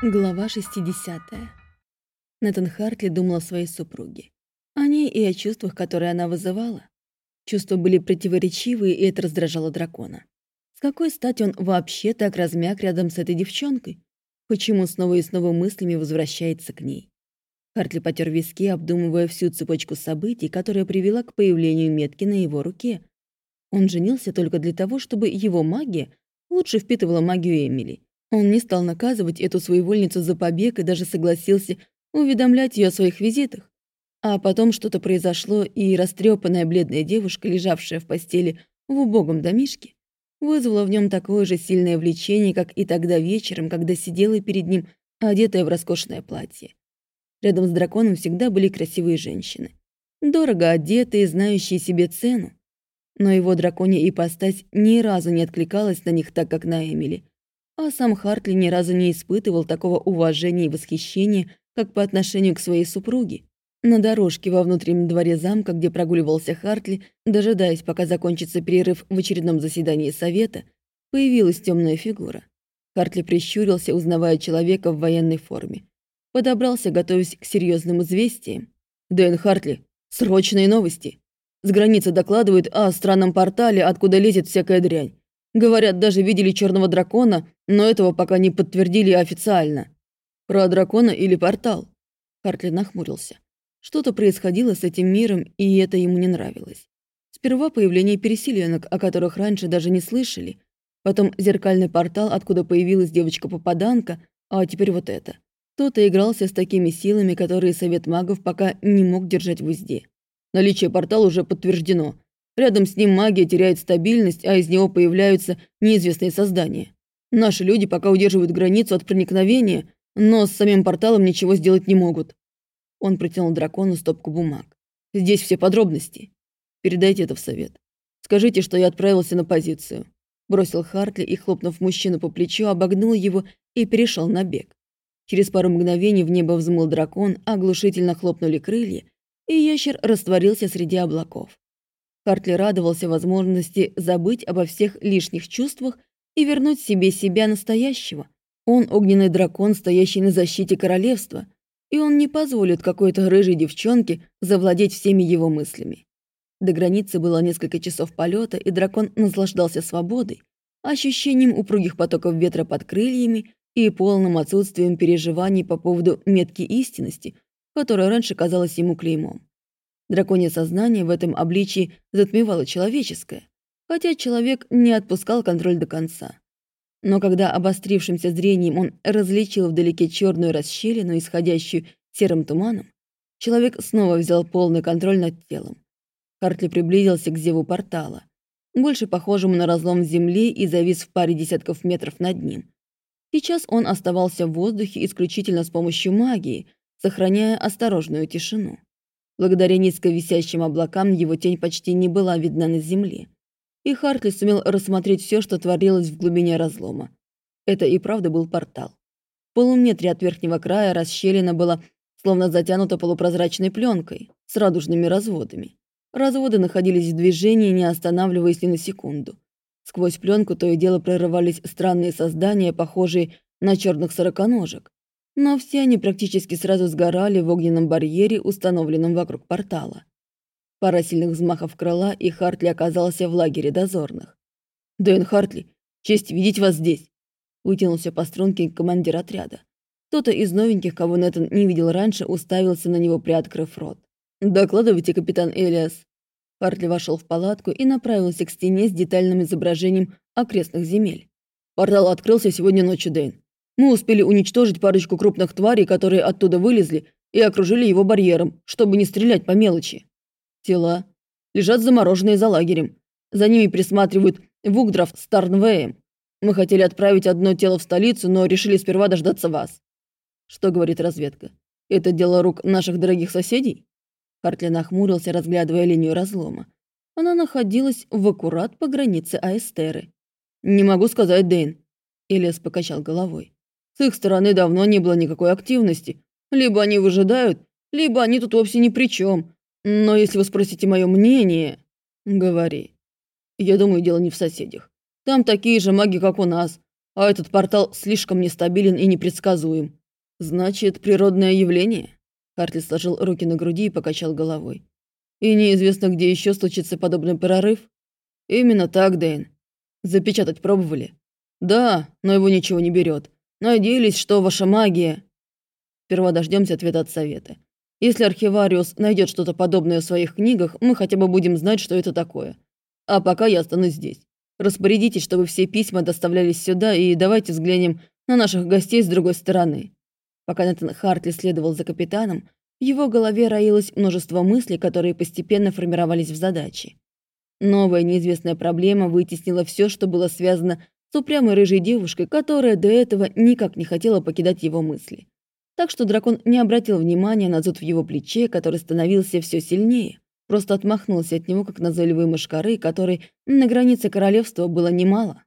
Глава 60. Нэтан Хартли думал о своей супруге. О ней и о чувствах, которые она вызывала. Чувства были противоречивые, и это раздражало дракона. С какой стати он вообще так размяк рядом с этой девчонкой? Почему снова и снова мыслями возвращается к ней? Хартли потер виски, обдумывая всю цепочку событий, которая привела к появлению метки на его руке. Он женился только для того, чтобы его магия лучше впитывала магию Эмили. Он не стал наказывать эту своевольницу за побег и даже согласился уведомлять ее о своих визитах. А потом что-то произошло, и растрепанная бледная девушка, лежавшая в постели в убогом домишке, вызвала в нем такое же сильное влечение, как и тогда вечером, когда сидела перед ним, одетая в роскошное платье. Рядом с драконом всегда были красивые женщины. Дорого одетые, знающие себе цену. Но его драконья ипостась ни разу не откликалась на них так, как на Эмили — а сам Хартли ни разу не испытывал такого уважения и восхищения, как по отношению к своей супруге. На дорожке во внутреннем дворе замка, где прогуливался Хартли, дожидаясь, пока закончится перерыв в очередном заседании совета, появилась темная фигура. Хартли прищурился, узнавая человека в военной форме. Подобрался, готовясь к серьезным известиям. «Дэн Хартли, срочные новости!» С границы докладывают о странном портале, откуда лезет всякая дрянь. Говорят, даже видели черного дракона, но этого пока не подтвердили официально. Про дракона или портал? Хартли нахмурился. Что-то происходило с этим миром, и это ему не нравилось. Сперва появление переселенок, о которых раньше даже не слышали. Потом зеркальный портал, откуда появилась девочка-попаданка, а теперь вот это. Кто-то игрался с такими силами, которые Совет магов пока не мог держать в узде. Наличие портала уже подтверждено. Рядом с ним магия теряет стабильность, а из него появляются неизвестные создания. Наши люди пока удерживают границу от проникновения, но с самим порталом ничего сделать не могут. Он протянул дракону стопку бумаг. Здесь все подробности. Передайте это в совет. Скажите, что я отправился на позицию. Бросил Хартли и, хлопнув мужчину по плечу, обогнул его и перешел на бег. Через пару мгновений в небо взмыл дракон, оглушительно хлопнули крылья, и ящер растворился среди облаков. Хартли радовался возможности забыть обо всех лишних чувствах и вернуть себе себя настоящего. Он огненный дракон, стоящий на защите королевства, и он не позволит какой-то рыжей девчонке завладеть всеми его мыслями. До границы было несколько часов полета, и дракон наслаждался свободой, ощущением упругих потоков ветра под крыльями и полным отсутствием переживаний по поводу метки истинности, которая раньше казалась ему клеймом. Драконье сознание в этом обличии затмевало человеческое, хотя человек не отпускал контроль до конца. Но когда обострившимся зрением он различил вдалеке черную расщелину, исходящую серым туманом, человек снова взял полный контроль над телом. Хартли приблизился к зеву портала, больше похожему на разлом земли и завис в паре десятков метров над ним. Сейчас он оставался в воздухе исключительно с помощью магии, сохраняя осторожную тишину. Благодаря низко висящим облакам его тень почти не была видна на земле. И Хартли сумел рассмотреть все, что творилось в глубине разлома. Это и правда был портал. В полуметре от верхнего края расщелина была словно затянута полупрозрачной пленкой с радужными разводами. Разводы находились в движении, не останавливаясь ни на секунду. Сквозь пленку то и дело прорывались странные создания, похожие на черных сороконожек но все они практически сразу сгорали в огненном барьере, установленном вокруг портала. Пара сильных взмахов крыла, и Хартли оказался в лагере дозорных. «Дэн Хартли, честь видеть вас здесь!» Вытянулся по струнке командир отряда. Кто-то из новеньких, кого Нэтан не видел раньше, уставился на него, приоткрыв рот. «Докладывайте, капитан Элиас». Хартли вошел в палатку и направился к стене с детальным изображением окрестных земель. «Портал открылся сегодня ночью, Дэйн. Мы успели уничтожить парочку крупных тварей, которые оттуда вылезли, и окружили его барьером, чтобы не стрелять по мелочи. Тела лежат замороженные за лагерем. За ними присматривают Вугдров с Тарнвеем. Мы хотели отправить одно тело в столицу, но решили сперва дождаться вас. Что говорит разведка? Это дело рук наших дорогих соседей? Хартли нахмурился, разглядывая линию разлома. Она находилась в аккурат по границе Аэстеры. «Не могу сказать, Дэйн», — Элиас покачал головой. С их стороны давно не было никакой активности. Либо они выжидают, либо они тут вовсе ни при чем. Но если вы спросите мое мнение, говори. Я думаю, дело не в соседях. Там такие же маги, как у нас. А этот портал слишком нестабилен и непредсказуем. Значит, природное явление? Хартли сложил руки на груди и покачал головой. И неизвестно, где еще случится подобный прорыв? Именно так, Дэйн. Запечатать пробовали? Да, но его ничего не берет. Надеялись, что ваша магия... Сперва дождемся ответа от совета. Если архивариус найдет что-то подобное в своих книгах, мы хотя бы будем знать, что это такое. А пока я останусь здесь. Распорядитесь, чтобы все письма доставлялись сюда, и давайте взглянем на наших гостей с другой стороны. Пока Натан Хартли следовал за капитаном, в его голове роилось множество мыслей, которые постепенно формировались в задачи. Новая неизвестная проблема вытеснила все, что было связано с упрямой рыжей девушкой, которая до этого никак не хотела покидать его мысли. Так что дракон не обратил внимания на зуд в его плече, который становился все сильнее. Просто отмахнулся от него, как назойливой мышкары, которой на границе королевства было немало.